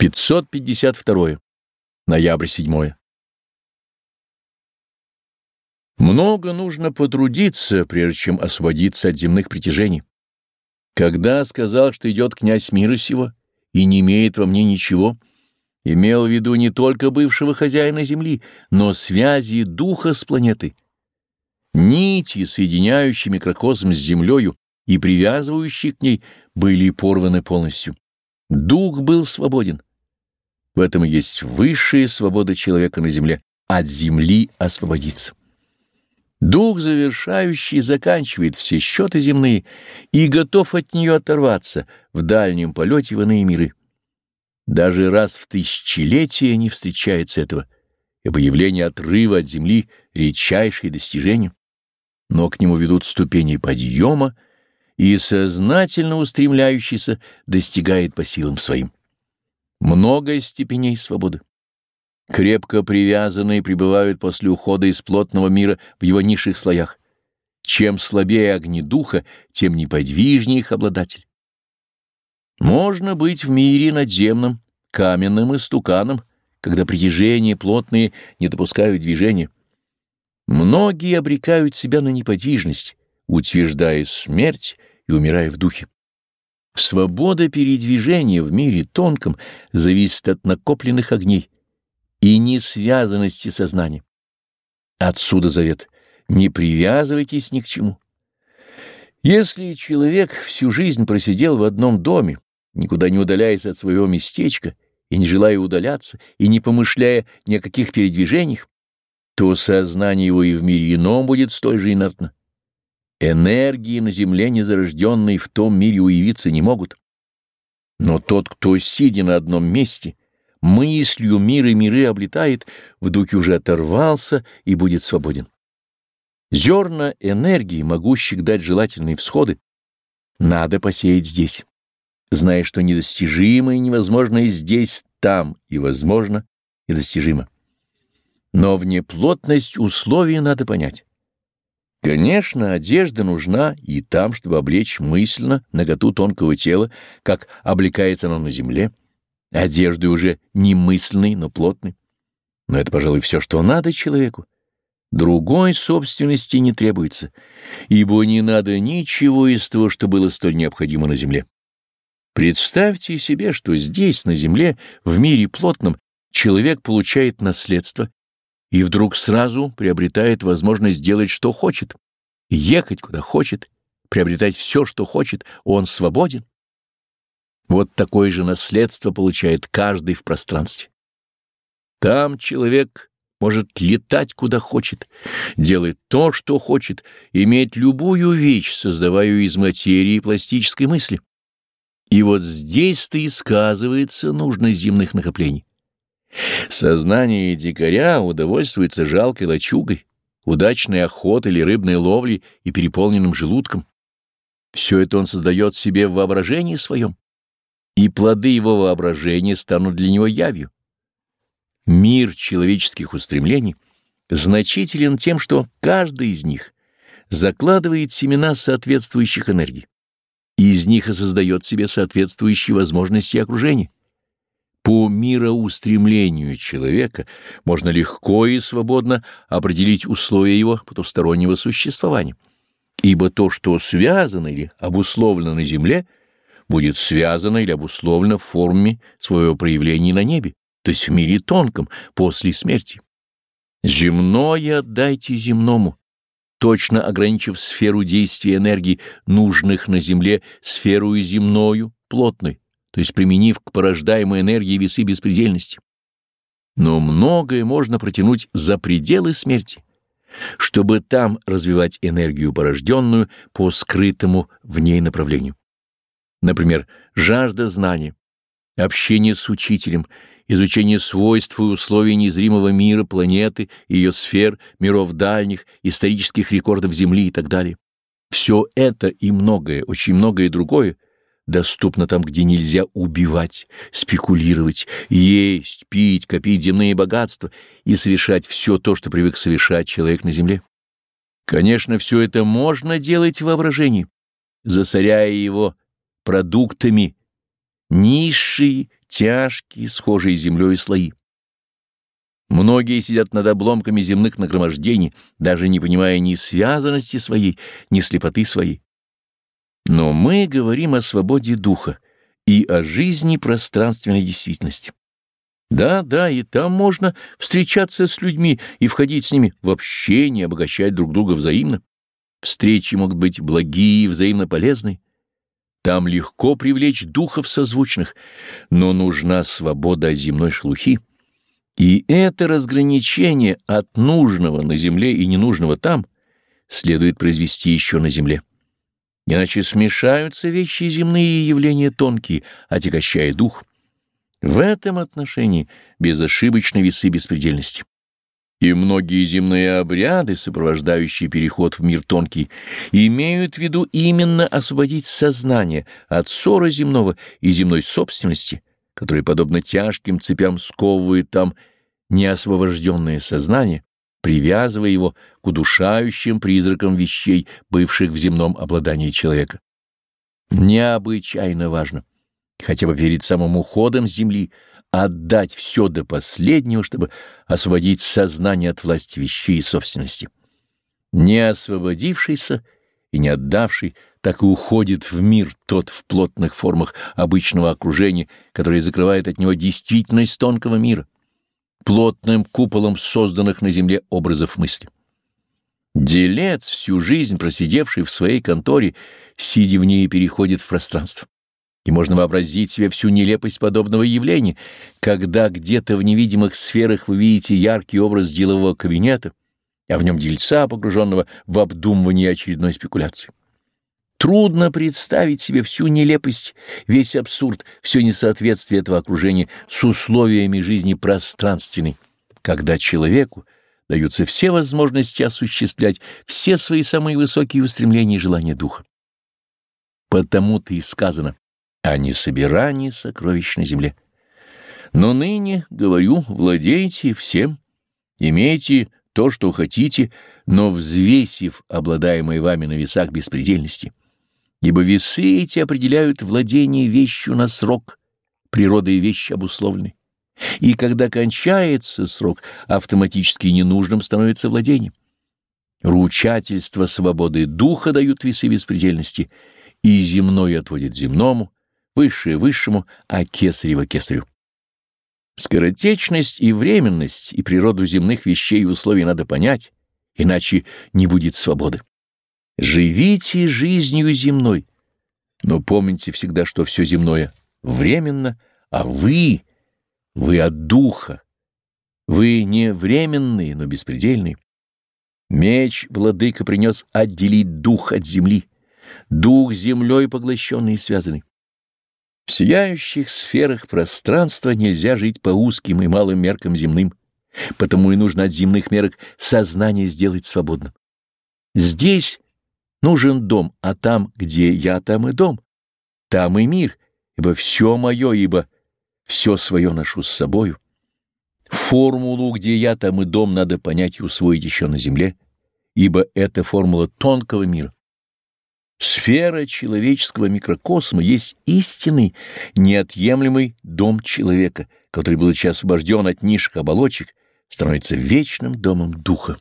552. Ноябрь 7. Много нужно потрудиться, прежде чем освободиться от земных притяжений. Когда сказал, что идет князь мира сего и не имеет во мне ничего, имел в виду не только бывшего хозяина Земли, но связи духа с планетой. Нити, соединяющие микрокосм с Землею и привязывающие к ней, были порваны полностью. Дух был свободен. В этом и есть высшая свобода человека на земле — от земли освободиться. Дух завершающий заканчивает все счеты земные и готов от нее оторваться в дальнем полете в иные миры. Даже раз в тысячелетие не встречается этого, ибо явление отрыва от земли — редчайшее достижение, но к нему ведут ступени подъема, и сознательно устремляющийся достигает по силам своим много степеней свободы. Крепко привязанные пребывают после ухода из плотного мира в его низших слоях. Чем слабее огни духа, тем неподвижнее их обладатель. Можно быть в мире надземном, каменным и стуканом, когда притяжения плотные не допускают движения. Многие обрекают себя на неподвижность, утверждая смерть и умирая в духе. Свобода передвижения в мире тонком зависит от накопленных огней и несвязанности сознания. Отсюда завет «не привязывайтесь ни к чему». Если человек всю жизнь просидел в одном доме, никуда не удаляясь от своего местечка и не желая удаляться, и не помышляя ни о каких передвижениях, то сознание его и в мире ином будет столь же инертно. Энергии на земле незарожденные в том мире уявиться не могут. Но тот, кто, сидя на одном месте, мыслью мир и миры облетает, в духе уже оторвался и будет свободен. Зерна энергии, могущих дать желательные всходы, надо посеять здесь, зная, что недостижимое и невозможное здесь, там и возможно, и достижимо. Но внеплотность условий надо понять. Конечно, одежда нужна и там, чтобы облечь мысленно наготу тонкого тела, как облекается оно на земле. Одежды уже не мысленной, но плотной. Но это, пожалуй, все, что надо человеку. Другой собственности не требуется, ибо не надо ничего из того, что было столь необходимо на земле. Представьте себе, что здесь, на земле, в мире плотном, человек получает наследство и вдруг сразу приобретает возможность сделать, что хочет, ехать куда хочет, приобретать все, что хочет, он свободен. Вот такое же наследство получает каждый в пространстве. Там человек может летать куда хочет, делать то, что хочет, иметь любую вещь, создавая из материи и пластической мысли. И вот здесь-то и сказывается нужность земных накоплений. Сознание дикаря удовольствуется жалкой лачугой, удачной охотой или рыбной ловлей и переполненным желудком. Все это он создает себе в воображении своем, и плоды его воображения станут для него явью. Мир человеческих устремлений значителен тем, что каждый из них закладывает семена соответствующих энергий, и из них и создает себе соответствующие возможности окружения. По мироустремлению человека можно легко и свободно определить условия его потустороннего существования, ибо то, что связано или обусловлено на земле, будет связано или обусловлено в форме своего проявления на небе, то есть в мире тонком, после смерти. Земное отдайте земному, точно ограничив сферу действия энергии, нужных на земле, сферу земною, плотной, то есть применив к порождаемой энергии весы беспредельности. Но многое можно протянуть за пределы смерти, чтобы там развивать энергию порожденную по скрытому в ней направлению. Например, жажда знания, общение с учителем, изучение свойств и условий незримого мира, планеты, ее сфер, миров дальних, исторических рекордов Земли и так далее. Все это и многое, очень многое другое — доступно там, где нельзя убивать, спекулировать, есть, пить, копить земные богатства и совершать все то, что привык совершать человек на земле. Конечно, все это можно делать в воображении, засоряя его продуктами низшие, тяжкие, схожие с землей слои. Многие сидят над обломками земных нагромождений, даже не понимая ни связанности своей, ни слепоты своей. Но мы говорим о свободе духа и о жизни пространственной действительности. Да, да, и там можно встречаться с людьми и входить с ними в общение, обогащать друг друга взаимно. Встречи могут быть благие и взаимно полезные. Там легко привлечь духов созвучных, но нужна свобода земной шелухи. И это разграничение от нужного на земле и ненужного там следует произвести еще на земле. Иначе смешаются вещи земные и явления тонкие, отягощая дух. В этом отношении безошибочны весы беспредельности. И многие земные обряды, сопровождающие переход в мир тонкий, имеют в виду именно освободить сознание от ссора земного и земной собственности, которые, подобно тяжким цепям, сковывают там неосвобожденное сознание, привязывая его к удушающим призракам вещей, бывших в земном обладании человека. Необычайно важно, хотя бы перед самым уходом с земли, отдать все до последнего, чтобы освободить сознание от власти вещей и собственности. Не освободившийся и не отдавший так и уходит в мир тот в плотных формах обычного окружения, которое закрывает от него действительность тонкого мира, плотным куполом созданных на земле образов мысли. Делец, всю жизнь просидевший в своей конторе, сидя в ней, переходит в пространство. И можно вообразить себе всю нелепость подобного явления, когда где-то в невидимых сферах вы видите яркий образ делового кабинета, а в нем дельца, погруженного в обдумывание очередной спекуляции. Трудно представить себе всю нелепость, весь абсурд, все несоответствие этого окружения с условиями жизни пространственной, когда человеку даются все возможности осуществлять все свои самые высокие устремления и желания духа. Потому-то и сказано а не собирание сокровищ на земле. Но ныне, говорю, владейте всем, имейте то, что хотите, но взвесив обладаемые вами на весах беспредельности. Ибо весы эти определяют владение вещью на срок, природа и вещи обусловлены. И когда кончается срок, автоматически ненужным становится владение. Ручательство свободы духа дают весы беспредельности, и земное отводит земному, высшее высшему, а кесарево кесарю. Скоротечность и временность и природу земных вещей и условий надо понять, иначе не будет свободы. Живите жизнью земной, но помните всегда, что все земное временно, а вы, вы от духа, вы не временные, но беспредельные. Меч владыка принес отделить дух от земли, дух землей поглощенный и связанный. В сияющих сферах пространства нельзя жить по узким и малым меркам земным, потому и нужно от земных мерок сознание сделать свободным. Здесь нужен дом, а там, где я, там и дом, там и мир, ибо все мое, ибо все свое ношу с собою. Формулу, где я, там и дом, надо понять и усвоить еще на земле, ибо это формула тонкого мира. Сфера человеческого микрокосма есть истинный, неотъемлемый дом человека, который, будучи освобожден от низших оболочек, становится вечным домом духа.